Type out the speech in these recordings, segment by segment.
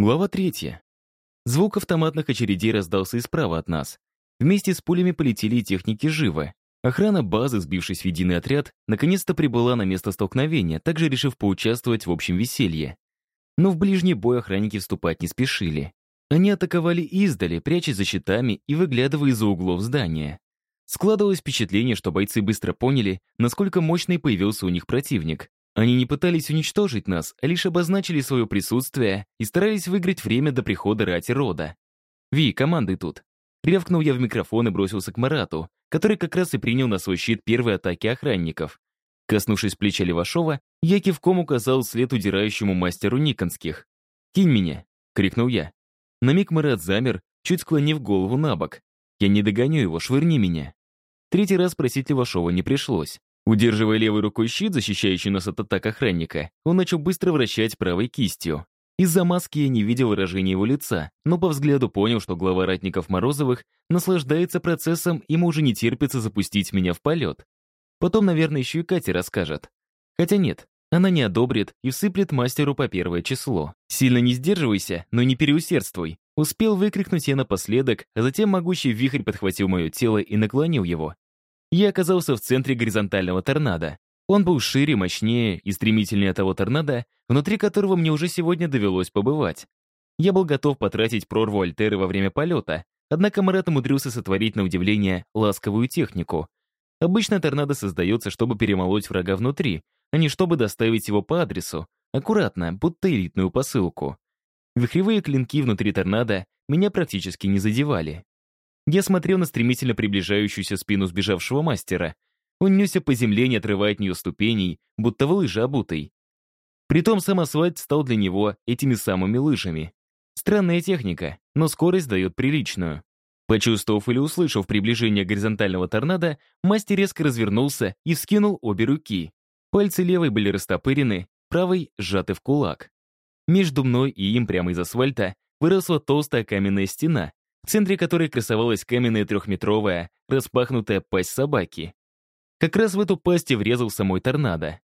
Глава третья. Звук автоматных очередей раздался и справа от нас. Вместе с пулями полетели техники живо. Охрана базы, сбившись в единый отряд, наконец-то прибыла на место столкновения, также решив поучаствовать в общем веселье. Но в ближний бой охранники вступать не спешили. Они атаковали издали, прячась за щитами и выглядывая из-за углов здания. Складывалось впечатление, что бойцы быстро поняли, насколько мощный появился у них противник. Они не пытались уничтожить нас, а лишь обозначили свое присутствие и старались выиграть время до прихода рати рода. «Ви, команды тут!» Рявкнул я в микрофон и бросился к Марату, который как раз и принял на свой щит первые атаки охранников. Коснувшись плеча Левашова, я кивком указал след удирающему мастеру Никонских. «Кинь меня!» — крикнул я. На миг Марат замер, чуть склонив голову на бок. «Я не догоню его, швырни меня!» Третий раз просить Левашова не пришлось. Удерживая левой рукой щит, защищающий нас от атак охранника, он начал быстро вращать правой кистью. Из-за маски я не видел выражения его лица, но по взгляду понял, что глава ратников Морозовых наслаждается процессом, ему уже не терпится запустить меня в полет. Потом, наверное, еще и Катя расскажет. Хотя нет, она не одобрит и всыплет мастеру по первое число. «Сильно не сдерживайся, но не переусердствуй». Успел выкрикнуть я напоследок, а затем могучий вихрь подхватил мое тело и наклонил его, я оказался в центре горизонтального торнадо. Он был шире, мощнее и стремительнее того торнадо, внутри которого мне уже сегодня довелось побывать. Я был готов потратить прорву Альтеры во время полета, однако Марат умудрился сотворить на удивление ласковую технику. Обычно торнадо создается, чтобы перемолоть врага внутри, а не чтобы доставить его по адресу, аккуратно, будто элитную посылку. Вихревые клинки внутри торнадо меня практически не задевали. Я смотрел на стремительно приближающуюся спину сбежавшего мастера. Он несся по земле, не отрывая от нее ступеней, будто в лыжи обутый. Притом сам асфальт стал для него этими самыми лыжами. Странная техника, но скорость дает приличную. Почувствовав или услышав приближение горизонтального торнадо, мастер резко развернулся и вскинул обе руки. Пальцы левой были растопырены, правой сжаты в кулак. Между мной и им прямо из асфальта выросла толстая каменная стена, в центре которой красовалась каменная трехметровая, распахнутая пасть собаки. Как раз в эту пасть и врезался мой торнадо.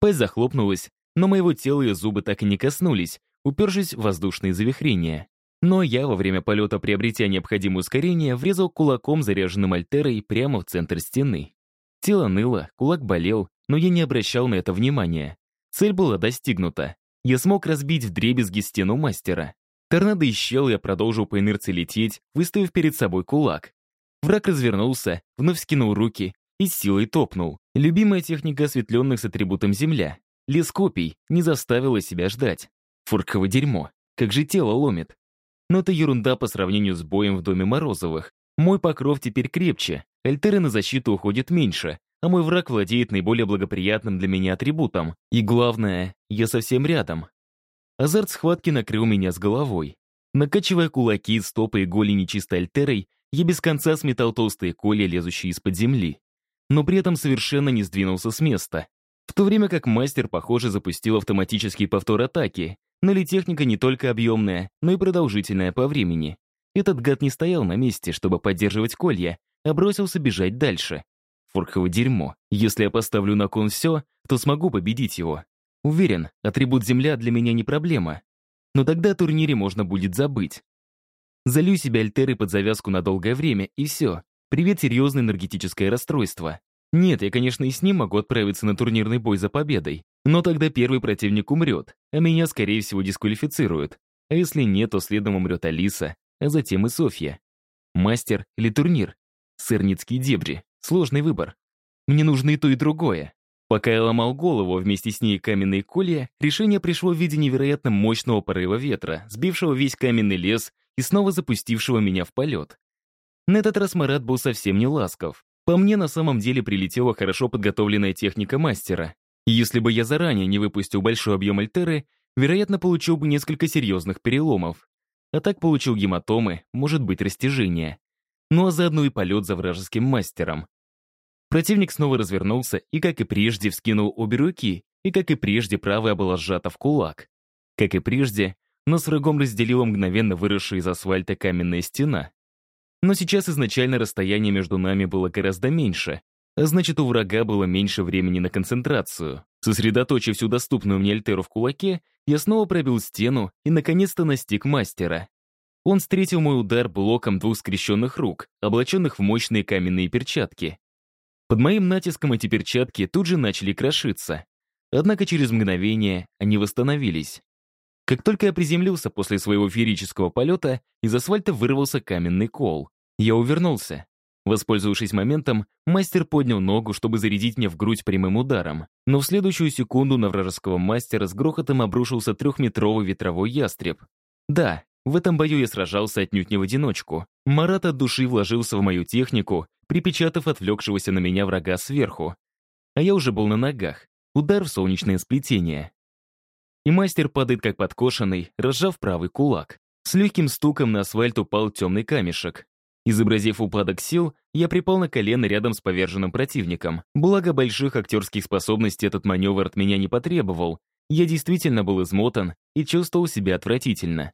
Пасть захлопнулась, но моего тела и зубы так и не коснулись, упершись в воздушные завихрения. Но я во время полета, приобретя необходимое ускорение, врезал кулаком, заряженным альтерой, прямо в центр стены. Тело ныло, кулак болел, но я не обращал на это внимания. Цель была достигнута. Я смог разбить вдребезги стену мастера. Торнадо исчел, я продолжил по инерции лететь, выставив перед собой кулак. Враг развернулся, вновь скинул руки и силой топнул. Любимая техника осветленных с атрибутом земля. Лес копий не заставила себя ждать. Фурковое дерьмо. Как же тело ломит. Но это ерунда по сравнению с боем в доме Морозовых. Мой покров теперь крепче, альтеры на защиту уходит меньше, а мой враг владеет наиболее благоприятным для меня атрибутом. И главное, я совсем рядом. Азарт схватки накрыл меня с головой. Накачивая кулаки, стопы и голени чистой альтерой, я без конца сметал толстые колья, лезущие из-под земли. Но при этом совершенно не сдвинулся с места. В то время как мастер, похоже, запустил автоматический повтор атаки, но ли техника не только объемная, но и продолжительная по времени. Этот гад не стоял на месте, чтобы поддерживать колья, а бросился бежать дальше. Форково дерьмо. Если я поставлю на кон все, то смогу победить его. Уверен, атрибут Земля для меня не проблема. Но тогда о турнире можно будет забыть. Залью себе альтеры под завязку на долгое время, и все. Привет, серьезное энергетическое расстройство. Нет, я, конечно, и с ним могу отправиться на турнирный бой за победой. Но тогда первый противник умрет, а меня, скорее всего, дисквалифицируют. А если нет, то следом умрет Алиса, а затем и Софья. Мастер или турнир? Сырницкие дебри. Сложный выбор. Мне нужно и то, и другое. Пока я ломал голову, вместе с ней каменные колья, решение пришло в виде невероятно мощного порыва ветра, сбившего весь каменный лес и снова запустившего меня в полет. На этот раз Марат был совсем не ласков. По мне на самом деле прилетела хорошо подготовленная техника мастера. Если бы я заранее не выпустил большой объем альтеры, вероятно, получил бы несколько серьезных переломов. А так получил гематомы, может быть, растяжение. Ну а заодно и полет за вражеским мастером. Противник снова развернулся и, как и прежде, вскинул обе руки, и, как и прежде, правая была сжата в кулак. Как и прежде, но с врагом разделила мгновенно выросшая из асфальта каменная стена. Но сейчас изначально расстояние между нами было гораздо меньше, а значит, у врага было меньше времени на концентрацию. Сосредоточив всю доступную мне альтеру в кулаке, я снова пробил стену и, наконец-то, настиг мастера. Он встретил мой удар блоком двух скрещенных рук, облаченных в мощные каменные перчатки. Под моим натиском эти перчатки тут же начали крошиться. Однако через мгновение они восстановились. Как только я приземлился после своего феерического полета, из асфальта вырвался каменный кол. Я увернулся. Воспользовавшись моментом, мастер поднял ногу, чтобы зарядить мне в грудь прямым ударом. Но в следующую секунду на вражеского мастера с грохотом обрушился трехметровый ветровой ястреб. Да, в этом бою я сражался отнюдь не в одиночку. Марат от души вложился в мою технику, припечатав отвлекшегося на меня врага сверху. А я уже был на ногах. Удар в солнечное сплетение. И мастер падает как подкошенный, разжав правый кулак. С легким стуком на асфальт упал темный камешек. Изобразив упадок сил, я припал на колено рядом с поверженным противником. Благо больших актерских способностей этот маневр от меня не потребовал. Я действительно был измотан и чувствовал себя отвратительно.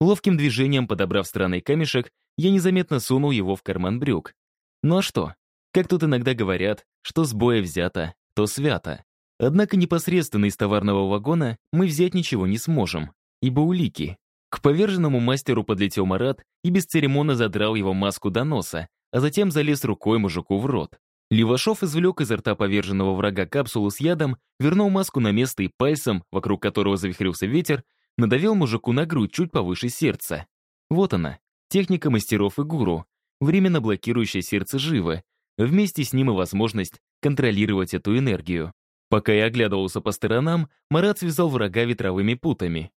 Ловким движением, подобрав странный камешек, я незаметно сунул его в карман брюк. Ну а что? Как тут иногда говорят, что с боя взято, то свято. Однако непосредственно из товарного вагона мы взять ничего не сможем, ибо улики, к поверженному мастеру подлетел Марат и без церемона задрал его маску до носа, а затем залез рукой мужику в рот. Левашов извлек изо рта поверженного врага капсулу с ядом, вернул маску на место и пальцем, вокруг которого завихрился ветер, надавил мужику на грудь чуть повыше сердца. Вот она, техника мастеров и гуру, временно блокирующая сердце живо, вместе с ним и возможность контролировать эту энергию. Пока я оглядывался по сторонам, Марат связал врага ветровыми путами.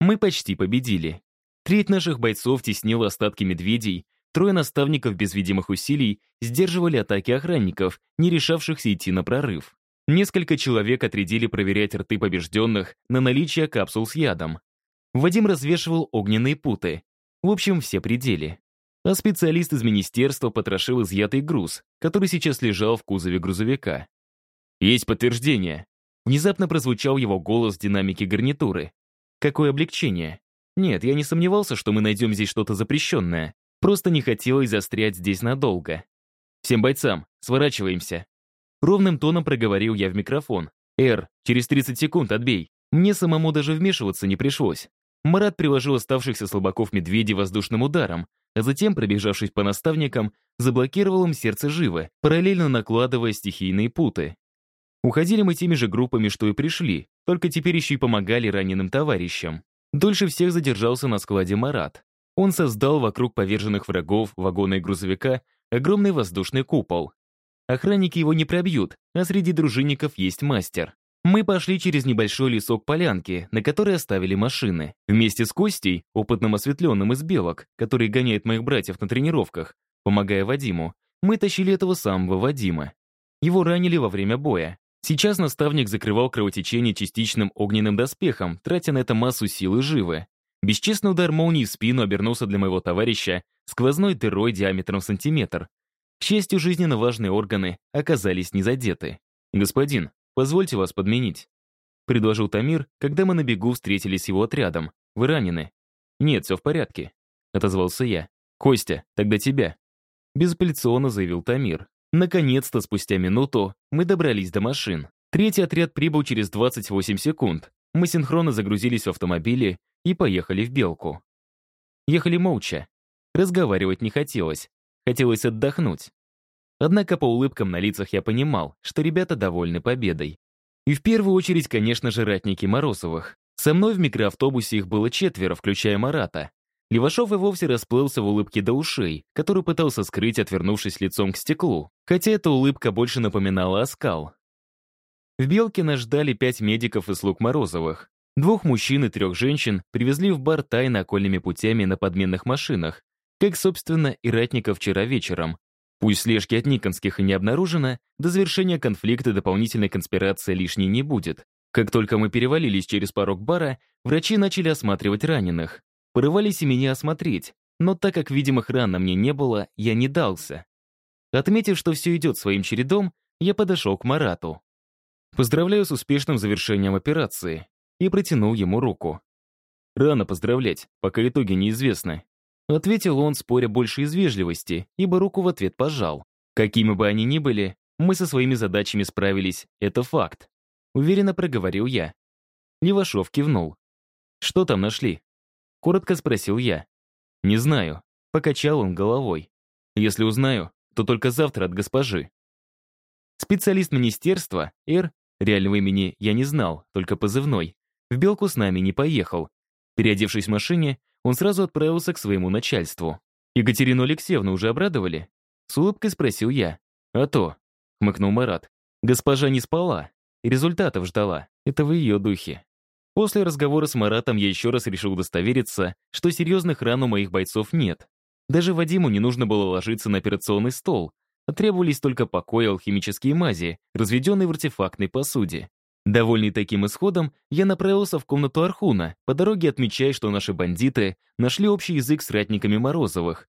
Мы почти победили. Треть наших бойцов теснила остатки медведей, трое наставников без видимых усилий сдерживали атаки охранников, не решавшихся идти на прорыв. Несколько человек отрядили проверять рты побежденных на наличие капсул с ядом. Вадим развешивал огненные путы. В общем, все пределы. А специалист из министерства потрошил изъятый груз, который сейчас лежал в кузове грузовика. «Есть подтверждение». Внезапно прозвучал его голос в динамике гарнитуры. Какое облегчение. Нет, я не сомневался, что мы найдем здесь что-то запрещенное. Просто не хотелось застрять здесь надолго. Всем бойцам, сворачиваемся. Ровным тоном проговорил я в микрофон. «Эр, через 30 секунд отбей». Мне самому даже вмешиваться не пришлось. Марат приложил оставшихся слабаков медведей воздушным ударом, а затем, пробежавшись по наставникам, заблокировал им сердце живо, параллельно накладывая стихийные путы. Уходили мы теми же группами, что и пришли, только теперь еще и помогали раненым товарищам. Дольше всех задержался на складе Марат. Он создал вокруг поверженных врагов вагона и грузовика огромный воздушный купол. Охранники его не пробьют, а среди дружинников есть мастер. Мы пошли через небольшой лесок полянки, на которой оставили машины. Вместе с Костей, опытным осветленным из белок, который гоняет моих братьев на тренировках, помогая Вадиму, мы тащили этого самого Вадима. Его ранили во время боя. Сейчас наставник закрывал кровотечение частичным огненным доспехом, тратя на это массу силы живы. Бесчестный удар молнии в спину обернулся для моего товарища сквозной дырой диаметром сантиметр. К счастью, жизненно важные органы оказались не задеты. «Господин, позвольте вас подменить», — предложил Тамир, когда мы на бегу встретились с его отрядом. «Вы ранены?» «Нет, все в порядке», — отозвался я. «Костя, тогда тебя». Безапелляционно заявил Тамир. Наконец-то, спустя минуту, мы добрались до машин. Третий отряд прибыл через 28 секунд. Мы синхронно загрузились в автомобили и поехали в Белку. Ехали молча. Разговаривать не хотелось. Хотелось отдохнуть. Однако по улыбкам на лицах я понимал, что ребята довольны победой. И в первую очередь, конечно же, ратники Морозовых. Со мной в микроавтобусе их было четверо, включая Марата. Левашов и вовсе расплылся в улыбке до ушей, которую пытался скрыть, отвернувшись лицом к стеклу, хотя эта улыбка больше напоминала оскал. В Белке нас ждали пять медиков и слуг Морозовых. Двух мужчин и трех женщин привезли в бар тайно окольными путями на подменных машинах, как, собственно, и ратников вчера вечером. Пусть слежки от Никонских и не обнаружено, до завершения конфликта дополнительной конспирации лишней не будет. Как только мы перевалились через порог бара, врачи начали осматривать раненых. Порывались и меня осмотреть, но так как видимых ран на мне не было, я не дался. Отметив, что все идет своим чередом, я подошел к Марату. Поздравляю с успешным завершением операции и протянул ему руку. Рано поздравлять, пока итоги неизвестны. Ответил он, споря больше из вежливости, ибо руку в ответ пожал. Какими бы они ни были, мы со своими задачами справились, это факт. уверенно проговорил я. Левашов кивнул. «Что там нашли?» Коротко спросил я. «Не знаю», — покачал он головой. «Если узнаю, то только завтра от госпожи». Специалист министерства, Р, реального имени я не знал, только позывной, в Белку с нами не поехал. Переодевшись в машине, он сразу отправился к своему начальству. «Екатерину Алексеевну уже обрадовали?» С улыбкой спросил я. «А то», — хмыкнул Марат. «Госпожа не спала результатов ждала. Это в ее духе». После разговора с Маратом я еще раз решил удостовериться, что серьезных ран у моих бойцов нет. Даже Вадиму не нужно было ложиться на операционный стол, а требовались только покой и алхимические мази, разведенные в артефактной посуде. Довольный таким исходом, я направился в комнату Архуна, по дороге отмечая, что наши бандиты нашли общий язык с ратниками Морозовых.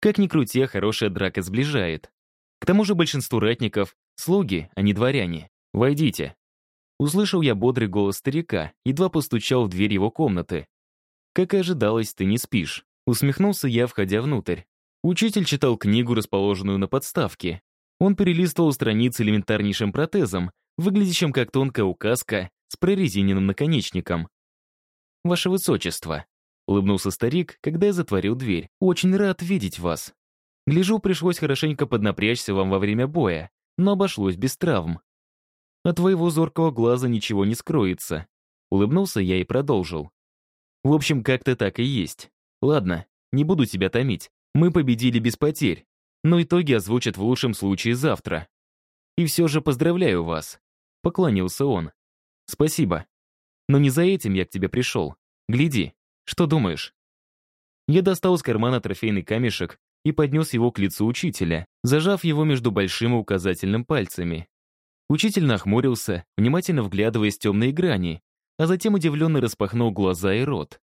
Как ни крути, хорошая драка сближает. К тому же большинство ратников — слуги, а не дворяне. «Войдите». Услышал я бодрый голос старика, едва постучал в дверь его комнаты. «Как и ожидалось, ты не спишь», — усмехнулся я, входя внутрь. Учитель читал книгу, расположенную на подставке. Он перелистывал страницы элементарнейшим протезом, выглядящим как тонкая указка с прорезиненным наконечником. «Ваше Высочество», — улыбнулся старик, когда я затворил дверь, — «очень рад видеть вас. Гляжу, пришлось хорошенько поднапрячься вам во время боя, но обошлось без травм. От твоего зоркого глаза ничего не скроется». Улыбнулся я и продолжил. «В общем, как-то так и есть. Ладно, не буду тебя томить. Мы победили без потерь, но итоги озвучат в лучшем случае завтра. И все же поздравляю вас. Поклонился он. «Спасибо. Но не за этим я к тебе пришел. Гляди, что думаешь?» Я достал из кармана трофейный камешек и поднес его к лицу учителя, зажав его между большим и указательным пальцами. Учитель нахмурился, внимательно вглядываясь в темные грани, а затем удивленно распахнул глаза и рот.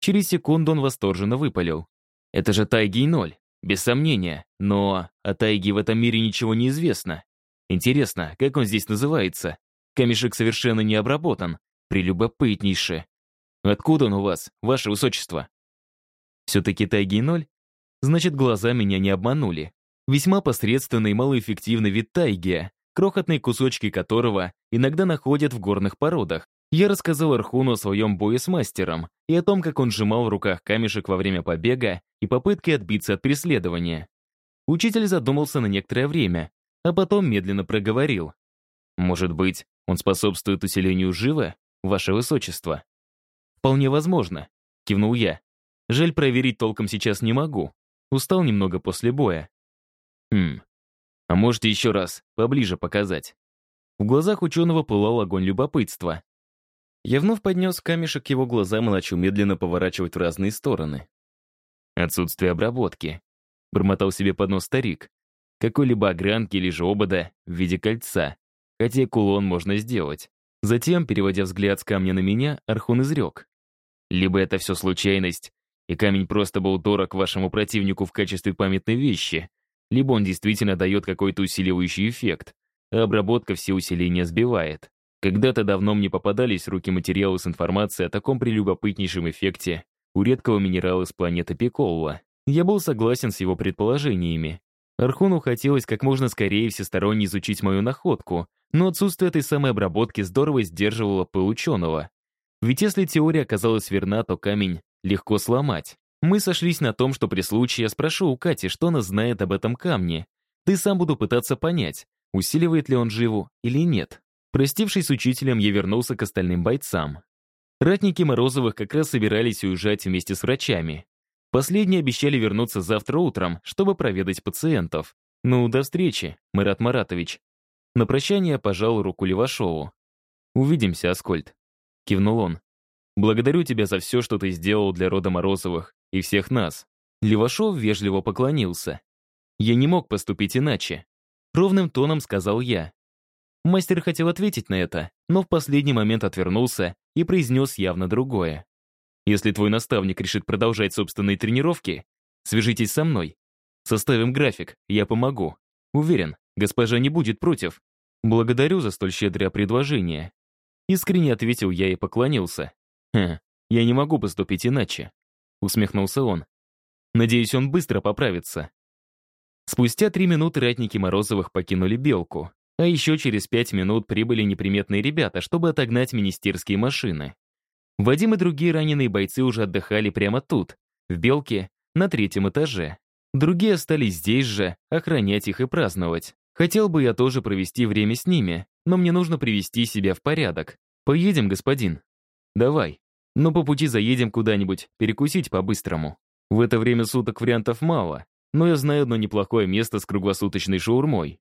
Через секунду он восторженно выпалил. «Это же Тайги ноль, без сомнения, но о Тайге в этом мире ничего не известно. Интересно, как он здесь называется? Камешек совершенно не обработан. Прелюбопытнейше. Откуда он у вас, ваше высочество? Все-таки тайги ноль? Значит, глаза меня не обманули. Весьма посредственный и малоэффективный вид тайги, крохотные кусочки которого иногда находят в горных породах. Я рассказал Архуну о своем бое с мастером и о том, как он сжимал в руках камешек во время побега и попытки отбиться от преследования. Учитель задумался на некоторое время, а потом медленно проговорил. «Может быть, он способствует усилению живы, ваше высочество?» «Вполне возможно», — кивнул я. «Жаль, проверить толком сейчас не могу. Устал немного после боя». «Хм, а можете еще раз, поближе показать?» В глазах ученого пылал огонь любопытства. Я вновь поднес камешек к его глазам и начал медленно поворачивать в разные стороны. «Отсутствие обработки», — бормотал себе под нос старик какой-либо огранки или же обода в виде кольца, хотя кулон можно сделать. Затем, переводя взгляд с камня на меня, Архун изрек. Либо это все случайность, и камень просто был дорог вашему противнику в качестве памятной вещи, либо он действительно дает какой-то усиливающий эффект, а обработка все усиления сбивает. Когда-то давно мне попадались в руки материалы с информацией о таком прелюбопытнейшем эффекте у редкого минерала с планеты Пиколла. Я был согласен с его предположениями, Архуну хотелось как можно скорее всесторонне изучить мою находку, но отсутствие этой самой обработки здорово сдерживало пыл ученого. Ведь если теория оказалась верна, то камень легко сломать. Мы сошлись на том, что при случае я спрошу у Кати, что она знает об этом камне. Ты сам буду пытаться понять, усиливает ли он живу или нет. Простившись с учителем, я вернулся к остальным бойцам. Ратники Морозовых как раз собирались уезжать вместе с врачами. Последние обещали вернуться завтра утром, чтобы проведать пациентов. «Ну, до встречи, Марат Маратович». На прощание пожал руку Левашову. «Увидимся, Аскольд», — кивнул он. «Благодарю тебя за все, что ты сделал для рода Морозовых и всех нас». Левашов вежливо поклонился. «Я не мог поступить иначе», — ровным тоном сказал я. Мастер хотел ответить на это, но в последний момент отвернулся и произнес явно другое. Если твой наставник решит продолжать собственные тренировки, свяжитесь со мной. Составим график, я помогу. Уверен, госпожа не будет против. Благодарю за столь щедрое предложение. Искренне ответил я и поклонился. Хм, я не могу поступить иначе. Усмехнулся он. Надеюсь, он быстро поправится. Спустя три минуты ратники Морозовых покинули Белку. А еще через пять минут прибыли неприметные ребята, чтобы отогнать министерские машины. Вадим и другие раненые бойцы уже отдыхали прямо тут, в «Белке», на третьем этаже. Другие остались здесь же, охранять их и праздновать. Хотел бы я тоже провести время с ними, но мне нужно привести себя в порядок. Поедем, господин? Давай. Но по пути заедем куда-нибудь, перекусить по-быстрому. В это время суток вариантов мало, но я знаю одно неплохое место с круглосуточной шаурмой.